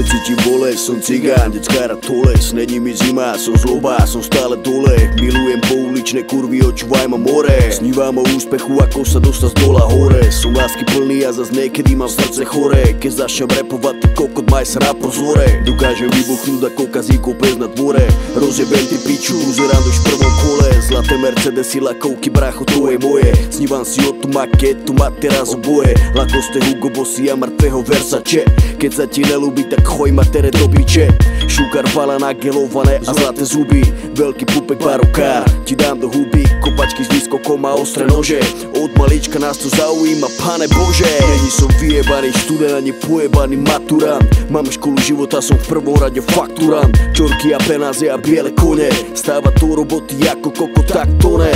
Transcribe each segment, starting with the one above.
Že cítim bolesť, som cigán, detská toles Není mi zima, som zloba, som stále dole. Milujem pouličné kurvy, očúvaj ma more. Snívam o úspechu, ako sa dostať z dola hore. Som lásky plný a zas niekedy mám srdce chore. Keď začnem repovať, ty kokot maj sa na pozore. Dokážem vybuchnúť ako kazíko pes na dvore. Rozjebem ty piču, uzerám už v prvom kole. Zlaté Mercedesy, lakovky, bracho, to je moje. Snívam si o tú maketu, má teraz oboje. Lakoste Hugo Bossy a mŕtvého Versace. Keď sa ti nelúbi, tak choj ma tere do biče Šukar vala nagelované a zlaté zuby Veľký pupek barokár Ti dám do huby Kopačky s výskokom a ostré nože. Od malička nás to zaujíma, pane Bože. Není som vyjebaný študent ani pojebaný maturant Mám školu života, som v prvom rade fakturant Čorky a penáze a biele kone Stáva to roboty ako koko, tak to ne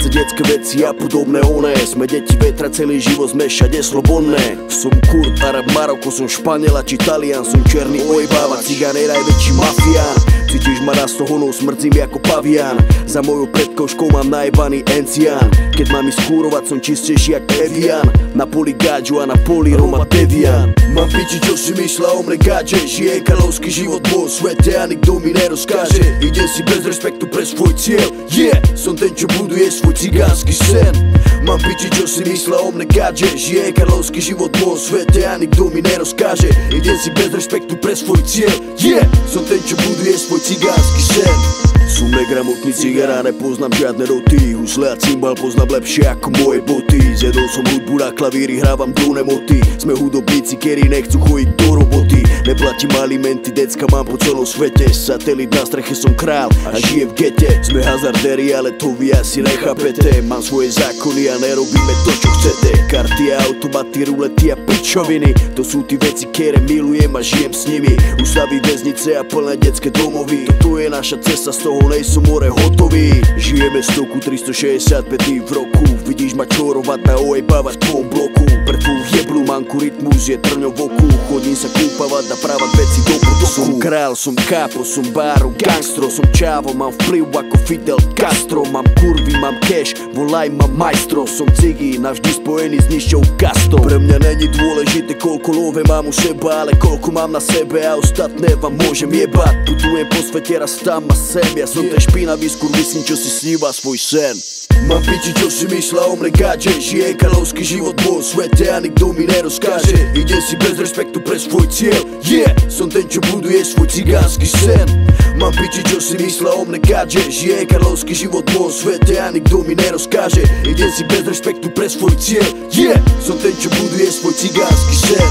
práce, detské veci a podobné one Sme deti vetra, celý život sme všade slobodné. Som Kurt, Arab, Maroko, som Španiela či Talian Som černý ojbáva, cigán je najväčší mafián Cítiš ma raz toho no smrdzím ako pavian Za mojou predkoškou mám najebaný encián. Keď mám ísť kúrovať som čistejší jak Evian. Na poli gáďu a na poli Roma Devian Mám piči čo si myslela o mne gáče Žije kalovský život vo svete a nikto mi nerozkáže. Ide si bez respektu pre svoj cieľ. Yeah, som ten čo buduje svoj cigánsky sen Ма пичичо си мисла ом не гадже Жие карловски живот моят свет е, а никто ми не разкаже Един си без респектно през свои циел Yeah! Сотен че буду е свой цигански сен Som negramotný cigara, nepoznám žiadne roty. Husle a cymbal poznám lepšie ako moje boty. Zjedol som hudbu na klavíri, hrávam do nemoty. Sme hudobníci, ktorí nechcú chodiť do roboty. Neplatím alimenty, decka mám po celom svete. Satelit na streche som král a žijem v gete. Sme hazardéri, ale to vy asi nechápete. Mám svoje zákony a nerobíme to, čo chcete. Karty a automaty, rulety a pičoviny. To sú tí veci, ktoré milujem a žijem s nimi. Ústavy, väznice a plné detské domovy. Toto je naša cesta, z toho nejsem more hotový. Žijeme stoku 365 dní v roku. Vidíš ma čorovať na ojebávať po bloku. Pre tvoju manjku ritmu že trnjo v oku Hodim se kupava, da prava već si dobro doku Som kralj, som kapo, som baro, gangstro Som čavo, imam vpliv ako Fidel Castro. Imam kurvi, imam cash, volaj imam majstro. Som cigi, navždi spojeni z nišće u kasto Pre mnja nenji dvole žite koliko love imam u šeba Ale koliko mam na sebe, a ostat ne vam možem jebat. Putujem po svete, rastam ma semja Som te špinavi, skurvisim ću si sniva svoj sen. Mám piči, čo si myslela o mne gáče Žijem kalovský život vo svete a nikto mi nerozkáže. Ide si bez respektu pre svoj cieľ. Yeah, som ten, čo buduje svoj cigánsky sen. Mám piči, čo si myslela o mne gáče Žijem kalovský život vo svete a nikto mi nerozkáže. Ide si bez respektu pre svoj cieľ. Yeah, som ten, čo buduje svoj cigánsky sen